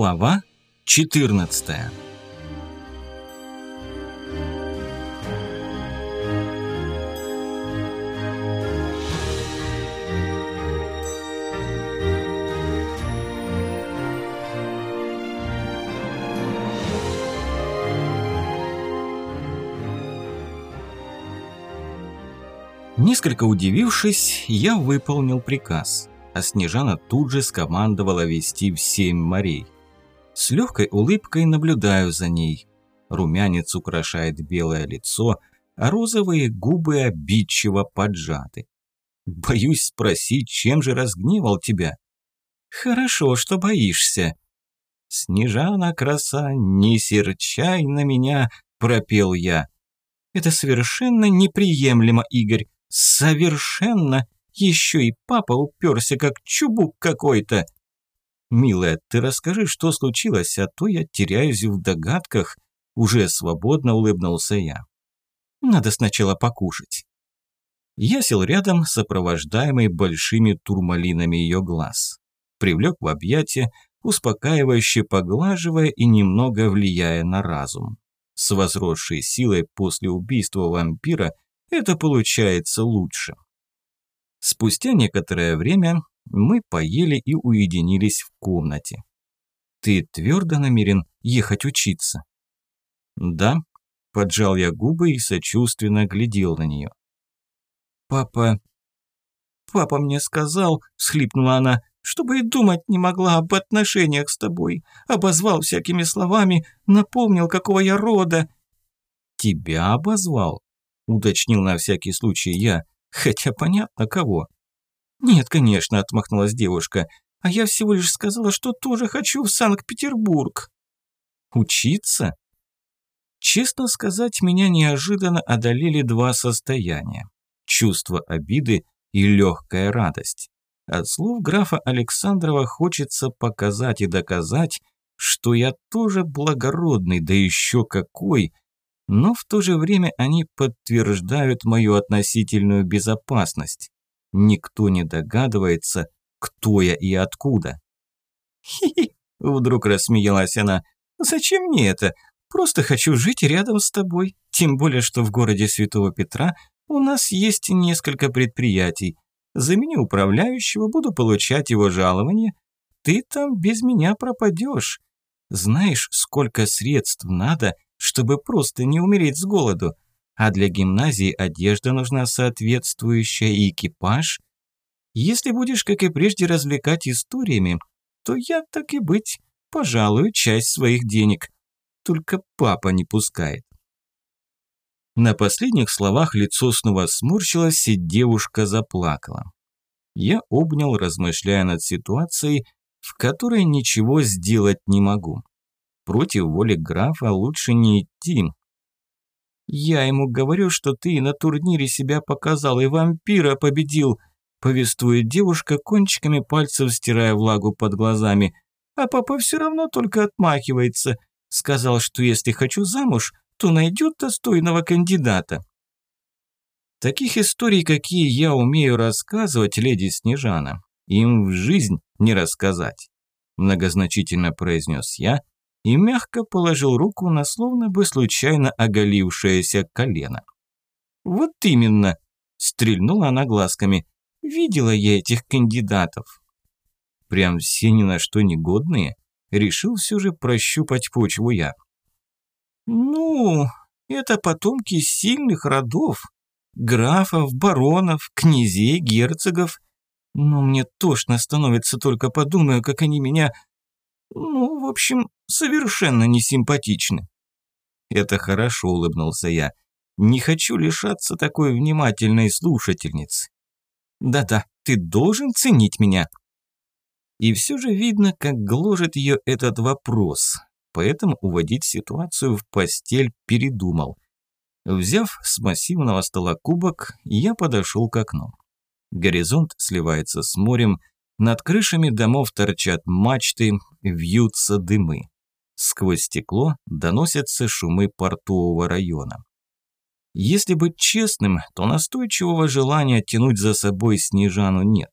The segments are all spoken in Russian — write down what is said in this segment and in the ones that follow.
Глава 14 Несколько удивившись, я выполнил приказ, а Снежана тут же скомандовала вести в семь морей. С легкой улыбкой наблюдаю за ней. Румянец украшает белое лицо, а розовые губы обидчиво поджаты. Боюсь спросить, чем же разгневал тебя? Хорошо, что боишься. Снежана, краса, не серчай на меня, пропел я. Это совершенно неприемлемо, Игорь. Совершенно. Еще и папа уперся, как чубук какой-то. Милая, ты расскажи, что случилось, а то я теряюсь в догадках. Уже свободно улыбнулся я. Надо сначала покушать. Я сел рядом, сопровождаемый большими турмалинами ее глаз. Привлек в объятия, успокаивающе поглаживая и немного влияя на разум. С возросшей силой после убийства вампира – это получается лучше. Спустя некоторое время мы поели и уединились в комнате. «Ты твердо намерен ехать учиться?» «Да», – поджал я губы и сочувственно глядел на нее. «Папа... Папа мне сказал, – всхлипнула она, – чтобы и думать не могла об отношениях с тобой. Обозвал всякими словами, напомнил, какого я рода». «Тебя обозвал?» уточнил на всякий случай я, хотя понятно кого. «Нет, конечно», – отмахнулась девушка, – «а я всего лишь сказала, что тоже хочу в Санкт-Петербург». «Учиться?» Честно сказать, меня неожиданно одолели два состояния. Чувство обиды и легкая радость. От слов графа Александрова хочется показать и доказать, что я тоже благородный, да еще какой – но в то же время они подтверждают мою относительную безопасность. Никто не догадывается, кто я и откуда. «Хи-хи», – вдруг рассмеялась она, – «зачем мне это? Просто хочу жить рядом с тобой, тем более, что в городе Святого Петра у нас есть несколько предприятий. Заменю управляющего, буду получать его жалование. Ты там без меня пропадешь. Знаешь, сколько средств надо – чтобы просто не умереть с голоду. А для гимназии одежда нужна соответствующая и экипаж. Если будешь, как и прежде, развлекать историями, то я, так и быть, пожалуй, часть своих денег. Только папа не пускает. На последних словах лицо снова сморщилось, и девушка заплакала. Я обнял, размышляя над ситуацией, в которой ничего сделать не могу. Против воли графа лучше не идти. «Я ему говорю, что ты на турнире себя показал и вампира победил», повествует девушка, кончиками пальцев стирая влагу под глазами. «А папа все равно только отмахивается. Сказал, что если хочу замуж, то найдет достойного кандидата». Таких историй, какие я умею рассказывать, леди Снежана, им в жизнь не рассказать. Многозначительно произнес я, и мягко положил руку на словно бы случайно оголившееся колено. «Вот именно!» – стрельнула она глазками. «Видела я этих кандидатов». Прям все ни на что негодные. Решил все же прощупать почву я. «Ну, это потомки сильных родов. Графов, баронов, князей, герцогов. Но мне тошно становится, только подумаю, как они меня ну, в общем, совершенно несимпатичны. Это хорошо, улыбнулся я. Не хочу лишаться такой внимательной слушательницы. Да-да, ты должен ценить меня. И все же видно, как гложет ее этот вопрос, поэтому уводить ситуацию в постель передумал. Взяв с массивного стола кубок, я подошел к окну. Горизонт сливается с морем, над крышами домов торчат мачты, вьются дымы. Сквозь стекло доносятся шумы портового района. Если быть честным, то настойчивого желания тянуть за собой Снежану нет.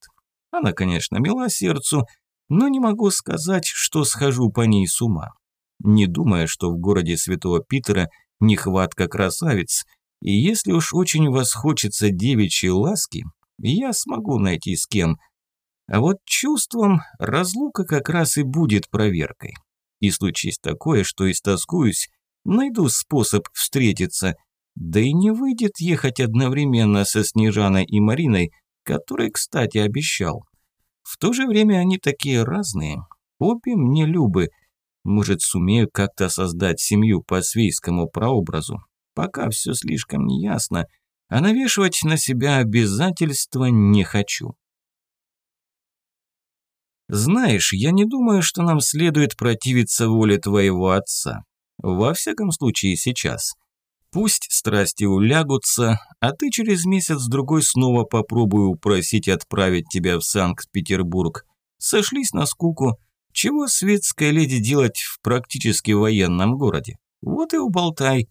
Она, конечно, мила сердцу, но не могу сказать, что схожу по ней с ума. Не думая, что в городе Святого Питера нехватка красавиц, и если уж очень вас хочется девичьей ласки, я смогу найти с кем. А вот чувством разлука как раз и будет проверкой. И случись такое, что истоскуюсь, найду способ встретиться, да и не выйдет ехать одновременно со Снежаной и Мариной, который, кстати, обещал. В то же время они такие разные. Обе мне любы. Может, сумею как-то создать семью по свейскому прообразу. Пока все слишком неясно, а навешивать на себя обязательства не хочу. Знаешь, я не думаю, что нам следует противиться воле твоего отца. Во всяком случае, сейчас. Пусть страсти улягутся, а ты через месяц-другой снова попробуй упросить отправить тебя в Санкт-Петербург. Сошлись на скуку. Чего светская леди делать в практически военном городе? Вот и уболтай.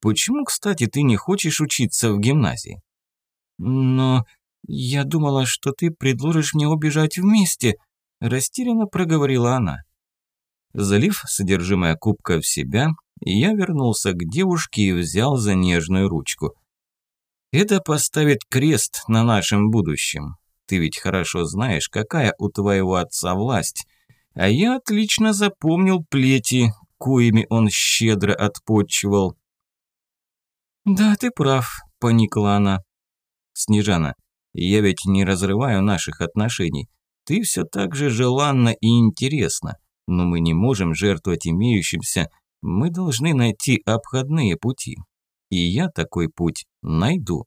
Почему, кстати, ты не хочешь учиться в гимназии? Но я думала, что ты предложишь мне убежать вместе, растерянно проговорила она. Залив содержимое кубка в себя, я вернулся к девушке и взял за нежную ручку. «Это поставит крест на нашем будущем. Ты ведь хорошо знаешь, какая у твоего отца власть. А я отлично запомнил плети, коими он щедро отпочивал». «Да, ты прав», – поникла она. «Снежана, я ведь не разрываю наших отношений. Ты все так же желанна и интересна, но мы не можем жертвовать имеющимся, мы должны найти обходные пути. И я такой путь найду.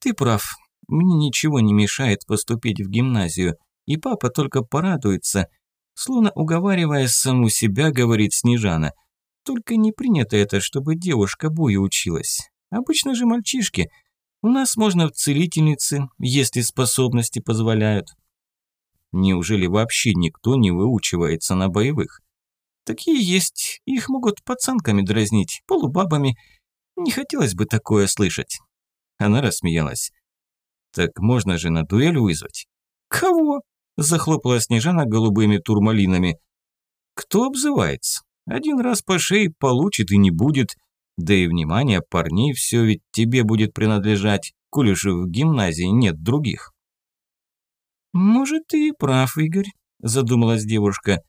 Ты прав. Мне ничего не мешает поступить в гимназию. И папа только порадуется. Словно уговаривая саму себя, говорит Снежана. Только не принято это, чтобы девушка бою училась. Обычно же мальчишки. У нас можно в целительнице, если способности позволяют. Неужели вообще никто не выучивается на боевых? Такие есть, их могут пацанками дразнить, полубабами. Не хотелось бы такое слышать. Она рассмеялась. Так можно же на дуэль вызвать. Кого? Захлопала Снежана голубыми турмалинами. Кто обзывается? Один раз по шее получит и не будет. Да и внимание парней все ведь тебе будет принадлежать, коль уж в гимназии нет других. «Может, ты и прав, Игорь», – задумалась девушка.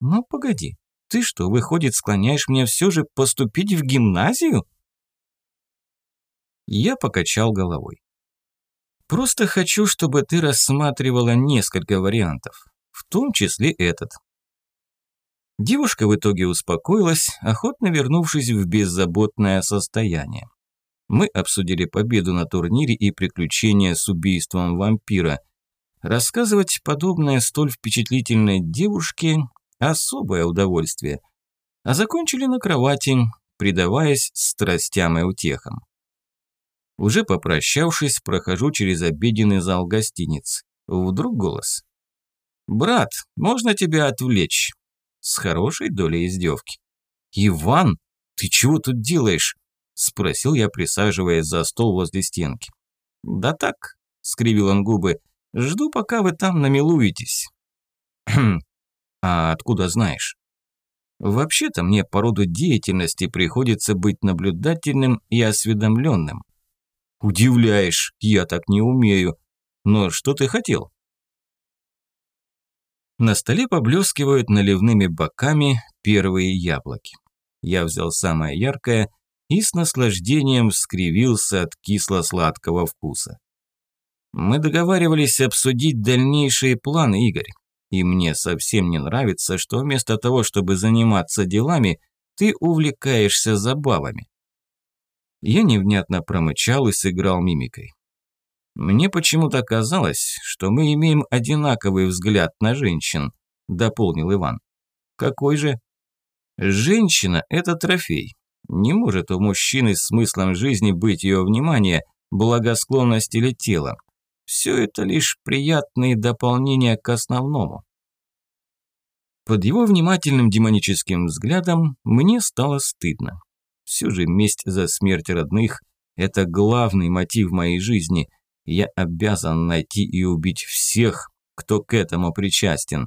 «Но погоди, ты что, выходит, склоняешь меня все же поступить в гимназию? Я покачал головой. Просто хочу, чтобы ты рассматривала несколько вариантов, в том числе этот. Девушка в итоге успокоилась, охотно вернувшись в беззаботное состояние. Мы обсудили победу на турнире и приключения с убийством вампира. Рассказывать подобное столь впечатлительной девушке Особое удовольствие. А закончили на кровати, предаваясь страстям и утехам. Уже попрощавшись, прохожу через обеденный зал гостиниц. Вдруг голос. «Брат, можно тебя отвлечь?» С хорошей долей издевки. «Иван, ты чего тут делаешь?» Спросил я, присаживаясь за стол возле стенки. «Да так», – скривил он губы, – «жду, пока вы там намилуетесь». А откуда знаешь? Вообще-то мне по роду деятельности приходится быть наблюдательным и осведомленным. Удивляешь, я так не умею. Но что ты хотел? На столе поблескивают наливными боками первые яблоки. Я взял самое яркое и с наслаждением скривился от кисло-сладкого вкуса. Мы договаривались обсудить дальнейшие планы, Игорь. И мне совсем не нравится, что вместо того, чтобы заниматься делами, ты увлекаешься забавами. Я невнятно промычал и сыграл мимикой. Мне почему-то казалось, что мы имеем одинаковый взгляд на женщин, дополнил Иван. Какой же? Женщина – это трофей. Не может у мужчины с смыслом жизни быть ее внимание, благосклонность или тело. Все это лишь приятные дополнения к основному. Под его внимательным демоническим взглядом мне стало стыдно. Все же месть за смерть родных – это главный мотив моей жизни. Я обязан найти и убить всех, кто к этому причастен.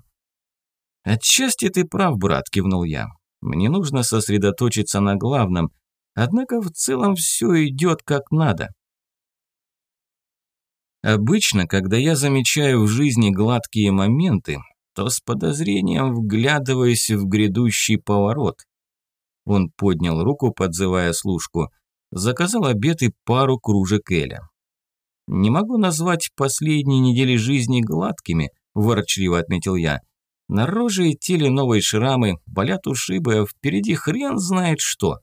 «Отчасти ты прав, брат», – кивнул я. «Мне нужно сосредоточиться на главном, однако в целом все идет как надо». Обычно, когда я замечаю в жизни гладкие моменты, то с подозрением вглядываюсь в грядущий поворот. Он поднял руку, подзывая служку, заказал обед и пару кружек Эля. «Не могу назвать последние недели жизни гладкими», – ворчливо отметил я. «На роже и теле новые шрамы, болят ушибы, а впереди хрен знает что.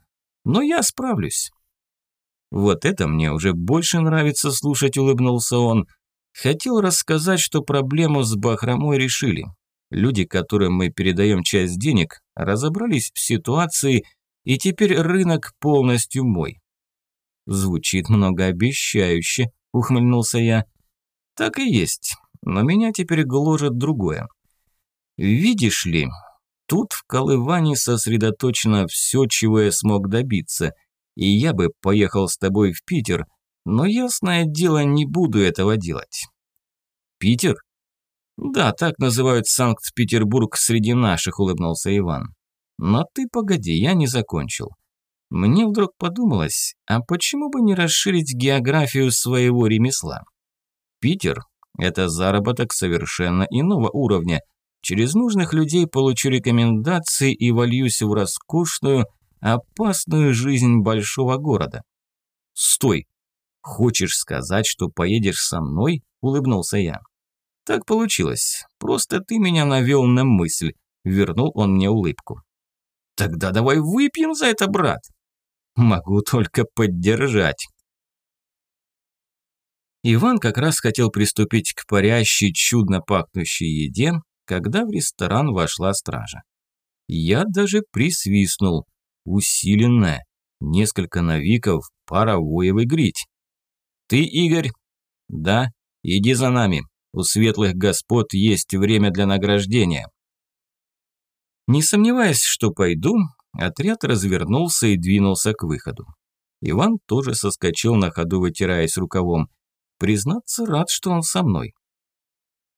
Но я справлюсь». «Вот это мне уже больше нравится слушать», – улыбнулся он. «Хотел рассказать, что проблему с бахромой решили. Люди, которым мы передаем часть денег, разобрались в ситуации, и теперь рынок полностью мой». «Звучит многообещающе», – ухмыльнулся я. «Так и есть, но меня теперь гложет другое. Видишь ли, тут в Колыване сосредоточено все, чего я смог добиться, и я бы поехал с тобой в Питер, но ясное дело, не буду этого делать». «Питер?» «Да, так называют Санкт-Петербург среди наших», – улыбнулся Иван. «Но ты погоди, я не закончил. Мне вдруг подумалось, а почему бы не расширить географию своего ремесла? Питер – это заработок совершенно иного уровня. Через нужных людей получу рекомендации и вольюсь в роскошную, опасную жизнь большого города. Стой! Хочешь сказать, что поедешь со мной? Улыбнулся я. Так получилось. Просто ты меня навел на мысль. Вернул он мне улыбку. Тогда давай выпьем за это, брат. Могу только поддержать. Иван как раз хотел приступить к парящей, чудно пахнущей еде, когда в ресторан вошла стража. Я даже присвистнул. Усиленная. Несколько навиков, пара воевый грить. «Ты, Игорь?» «Да, иди за нами. У светлых господ есть время для награждения». Не сомневаясь, что пойду, Отряд развернулся и двинулся к выходу. Иван тоже соскочил на ходу, вытираясь рукавом. Признаться, рад, что он со мной.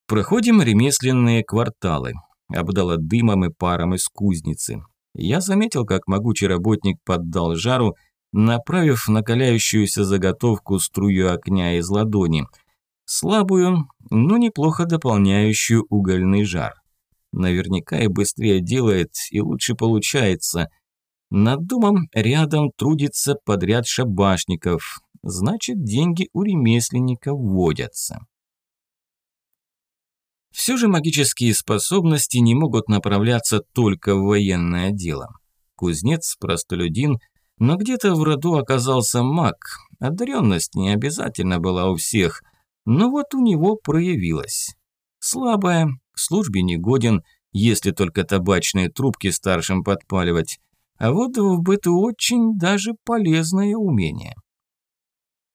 Проходим ремесленные кварталы. Обдало дымом и паром из кузницы. Я заметил, как могучий работник поддал жару, направив накаляющуюся заготовку струю огня из ладони. Слабую, но неплохо дополняющую угольный жар. Наверняка и быстрее делает, и лучше получается. Над домом рядом трудится подряд шабашников. Значит, деньги у ремесленника водятся. Все же магические способности не могут направляться только в военное дело. Кузнец – простолюдин, но где-то в роду оказался маг. Одаренность не обязательно была у всех, но вот у него проявилась. Слабая, к службе не годен, если только табачные трубки старшим подпаливать. А вот в быту очень даже полезное умение.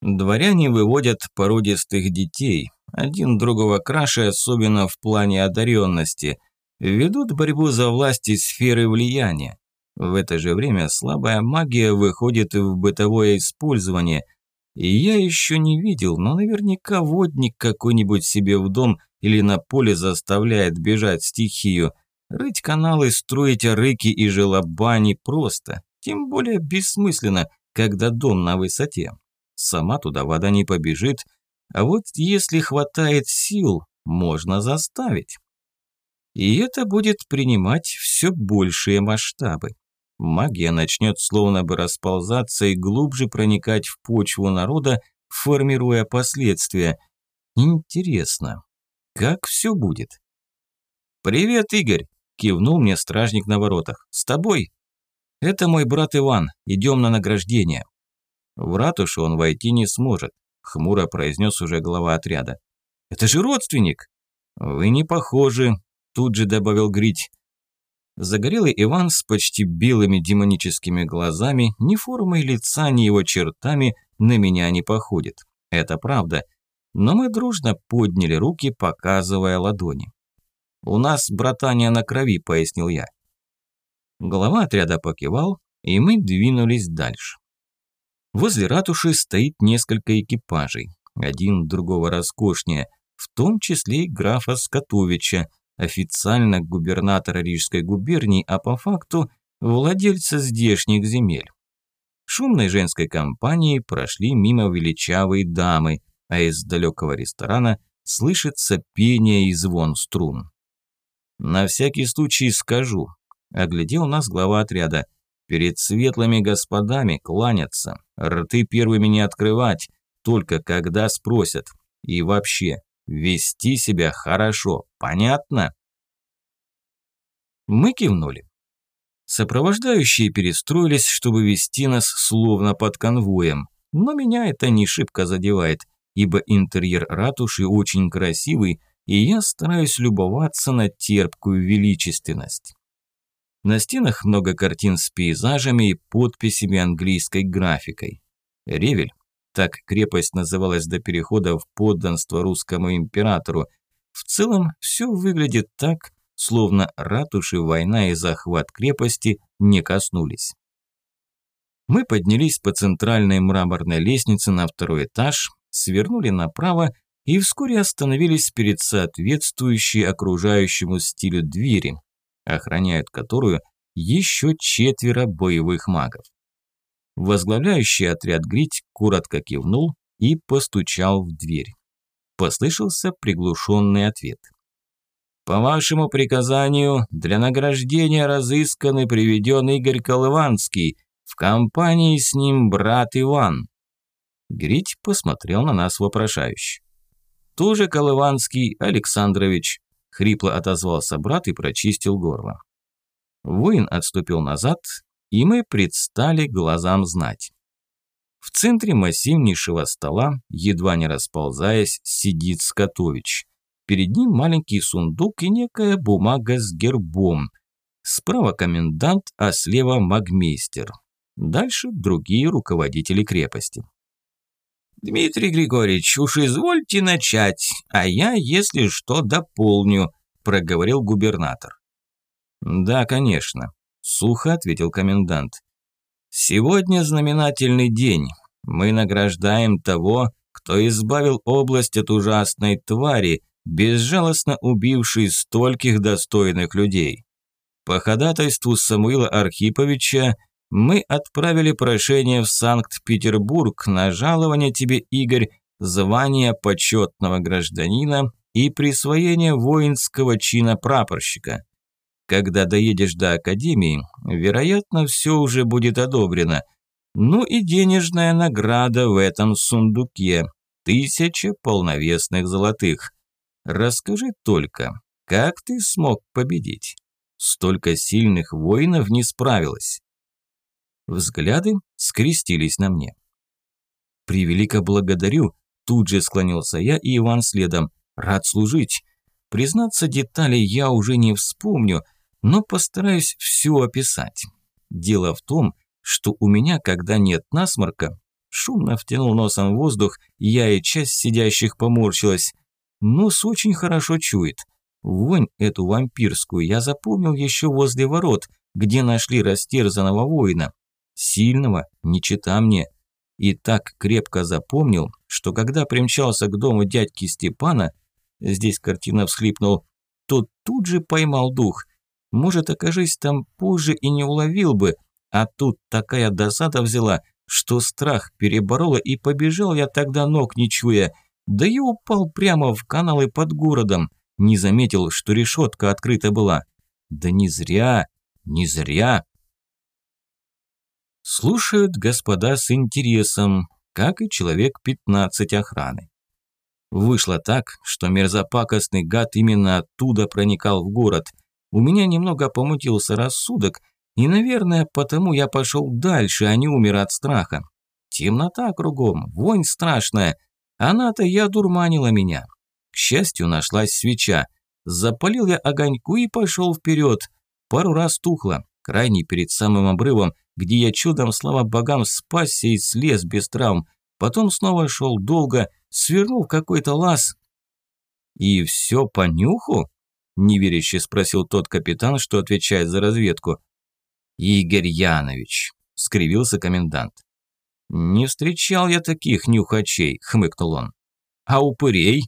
Дворяне выводят породистых детей, один другого краше, особенно в плане одаренности, ведут борьбу за власть и сферы влияния. В это же время слабая магия выходит в бытовое использование, и я еще не видел, но наверняка водник какой-нибудь себе в дом или на поле заставляет бежать стихию. Рыть каналы, строить рыки и желобани просто, тем более бессмысленно, когда дом на высоте. Сама туда вода не побежит, а вот если хватает сил, можно заставить. И это будет принимать все большие масштабы. Магия начнет словно бы расползаться и глубже проникать в почву народа, формируя последствия. Интересно, как все будет? «Привет, Игорь!» – кивнул мне стражник на воротах. «С тобой?» «Это мой брат Иван. Идем на награждение». «В ратушу он войти не сможет», – хмуро произнес уже глава отряда. «Это же родственник!» «Вы не похожи», – тут же добавил Грить. Загорелый Иван с почти белыми демоническими глазами, ни формой лица, ни его чертами на меня не походит. Это правда – но мы дружно подняли руки, показывая ладони. «У нас братания на крови», – пояснил я. Глава отряда покивал, и мы двинулись дальше. Возле ратуши стоит несколько экипажей, один другого роскошнее, в том числе и графа Скотовича, официально губернатора Рижской губернии, а по факту владельца здешних земель. Шумной женской компанией прошли мимо величавые дамы, а из далекого ресторана слышится пение и звон струн. «На всякий случай скажу», – оглядел нас глава отряда, – «перед светлыми господами кланяться, рты первыми не открывать, только когда спросят. И вообще, вести себя хорошо, понятно?» Мы кивнули. Сопровождающие перестроились, чтобы вести нас словно под конвоем, но меня это не шибко задевает, ибо интерьер ратуши очень красивый, и я стараюсь любоваться на терпкую величественность. На стенах много картин с пейзажами и подписями английской графикой. Ревель, так крепость называлась до перехода в подданство русскому императору, в целом все выглядит так, словно ратуши, война и захват крепости не коснулись. Мы поднялись по центральной мраморной лестнице на второй этаж, свернули направо и вскоре остановились перед соответствующей окружающему стилю двери, охраняют которую еще четверо боевых магов. Возглавляющий отряд Грить коротко кивнул и постучал в дверь. Послышался приглушенный ответ. «По вашему приказанию, для награждения разыскан и приведен Игорь Колыванский, в компании с ним брат Иван». Грить посмотрел на нас вопрошающе. «Тоже Колыванский Александрович», – хрипло отозвался брат и прочистил горло. Воин отступил назад, и мы предстали глазам знать. В центре массивнейшего стола, едва не расползаясь, сидит Скотович. Перед ним маленький сундук и некая бумага с гербом. Справа комендант, а слева магмейстер. Дальше другие руководители крепости. «Дмитрий Григорьевич, уж извольте начать, а я, если что, дополню», – проговорил губернатор. «Да, конечно», – сухо ответил комендант. «Сегодня знаменательный день. Мы награждаем того, кто избавил область от ужасной твари, безжалостно убившей стольких достойных людей. По ходатайству Самуила Архиповича мы отправили прошение в Санкт-Петербург на жалование тебе, Игорь, звания почетного гражданина и присвоение воинского чина прапорщика. Когда доедешь до академии, вероятно, все уже будет одобрено. Ну и денежная награда в этом сундуке – тысяча полновесных золотых. Расскажи только, как ты смог победить? Столько сильных воинов не справилось. Взгляды скрестились на мне. «Превелико благодарю», – тут же склонился я и Иван следом. «Рад служить. Признаться, деталей я уже не вспомню, но постараюсь все описать. Дело в том, что у меня, когда нет насморка, шумно втянул носом воздух, я и часть сидящих поморщилась. Нос очень хорошо чует. Вонь эту вампирскую я запомнил еще возле ворот, где нашли растерзанного воина. Сильного, не чита мне. И так крепко запомнил, что когда примчался к дому дядьки Степана, здесь картина всхлипнул, то тут же поймал дух. Может, окажись там позже и не уловил бы, а тут такая досада взяла, что страх переборола и побежал я тогда ног не чуя, да и упал прямо в каналы под городом, не заметил, что решетка открыта была. Да не зря, не зря. Слушают господа с интересом, как и человек 15 охраны. Вышло так, что мерзопакостный гад именно оттуда проникал в город. У меня немного помутился рассудок, и, наверное, потому я пошел дальше, а не умер от страха. Темнота кругом, вонь страшная. Она-то я дурманила меня. К счастью, нашлась свеча. Запалил я огоньку и пошел вперед. Пару раз тухло, крайний перед самым обрывом, где я чудом, слава богам, спасся и слез без травм. Потом снова шел долго, свернул какой-то лаз. «И все по нюху?» – неверяще спросил тот капитан, что отвечает за разведку. «Игорь Янович», – скривился комендант. «Не встречал я таких нюхачей», – хмыкнул он. «А упырей?»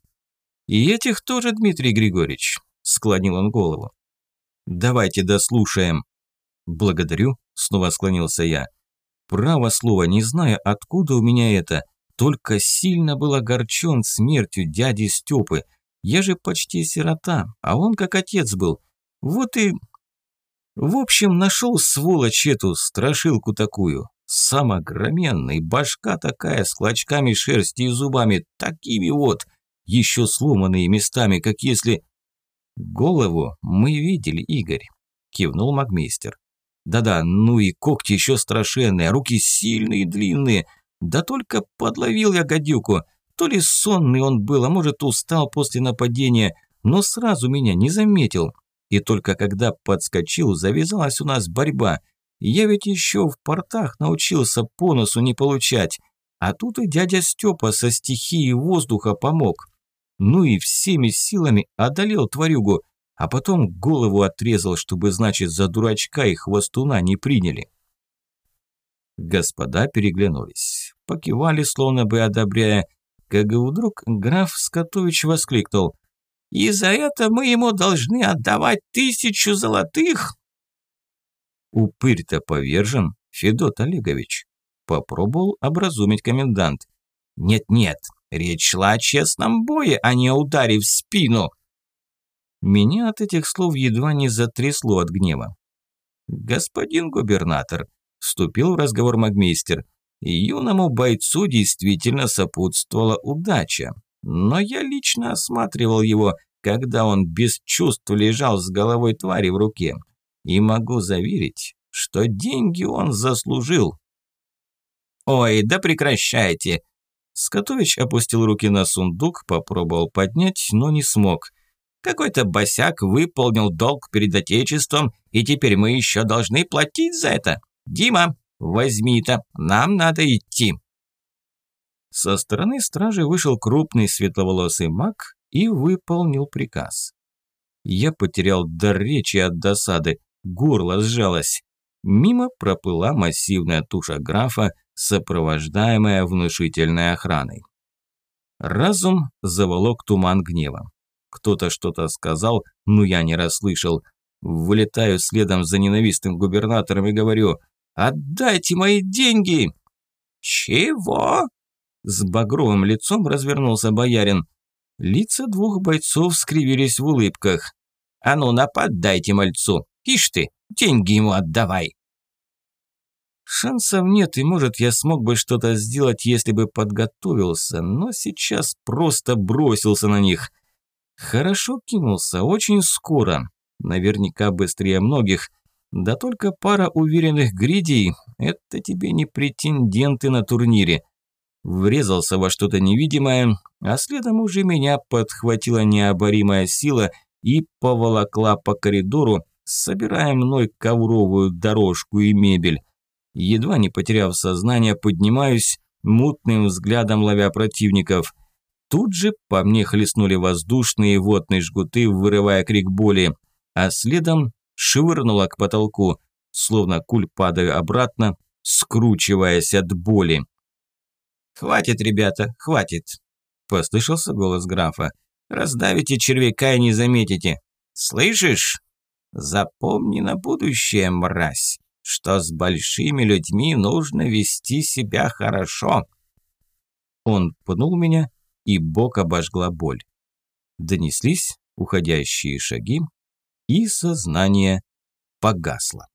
«И этих тоже, Дмитрий Григорьевич. склонил он голову. «Давайте дослушаем». «Благодарю», – снова склонился я. «Право слово, не знаю, откуда у меня это, только сильно был огорчен смертью дяди Степы. Я же почти сирота, а он как отец был. Вот и... В общем, нашел сволочь эту, страшилку такую. Сам огроменный, башка такая, с клочками шерсти и зубами, такими вот, еще сломанные местами, как если... Голову мы видели, Игорь, кивнул магмейстер. Да-да, ну и когти еще страшенные, руки сильные длинные. Да только подловил я гадюку. То ли сонный он был, а может устал после нападения, но сразу меня не заметил. И только когда подскочил, завязалась у нас борьба. Я ведь еще в портах научился по носу не получать. А тут и дядя Степа со стихией воздуха помог. Ну и всеми силами одолел тварюгу, а потом голову отрезал, чтобы, значит, за дурачка и хвостуна не приняли. Господа переглянулись, покивали, словно бы одобряя, как вдруг граф Скотович воскликнул. «И за это мы ему должны отдавать тысячу золотых?» «Упырь-то повержен, Федот Олегович», – попробовал образумить комендант. «Нет-нет, речь шла о честном бое, а не о ударе в спину». Меня от этих слов едва не затрясло от гнева. «Господин губернатор», – вступил в разговор магмейстер, – «юному бойцу действительно сопутствовала удача, но я лично осматривал его, когда он без чувств лежал с головой твари в руке. И могу заверить, что деньги он заслужил. «Ой, да прекращайте!» Скотович опустил руки на сундук, попробовал поднять, но не смог. «Какой-то босяк выполнил долг перед Отечеством, и теперь мы еще должны платить за это. Дима, возьми это, нам надо идти». Со стороны стражи вышел крупный светловолосый маг и выполнил приказ. Я потерял дар речи от досады, горло сжалось. Мимо проплыла массивная туша графа, сопровождаемая внушительной охраной. Разум заволок туман гнева. Кто-то что-то сказал, но я не расслышал. Вылетаю следом за ненавистным губернатором и говорю «Отдайте мои деньги!» «Чего?» С багровым лицом развернулся боярин. Лица двух бойцов скривились в улыбках. «А ну, нападайте мальцу! Ишь ты, деньги ему отдавай!» Шансов нет, и может я смог бы что-то сделать, если бы подготовился, но сейчас просто бросился на них. Хорошо кинулся, очень скоро, наверняка быстрее многих, да только пара уверенных гридей – это тебе не претенденты на турнире. Врезался во что-то невидимое, а следом уже меня подхватила необоримая сила и поволокла по коридору, собирая мной ковровую дорожку и мебель. Едва не потеряв сознание, поднимаюсь, мутным взглядом ловя противников. Тут же по мне хлестнули воздушные и водные жгуты, вырывая крик боли, а следом швырнула к потолку, словно куль падаю обратно, скручиваясь от боли. «Хватит, ребята, хватит!» – послышался голос графа. «Раздавите червяка и не заметите. Слышишь? Запомни на будущее, мразь, что с большими людьми нужно вести себя хорошо». Он пнул меня, и бок обожгла боль. Донеслись уходящие шаги, и сознание погасло.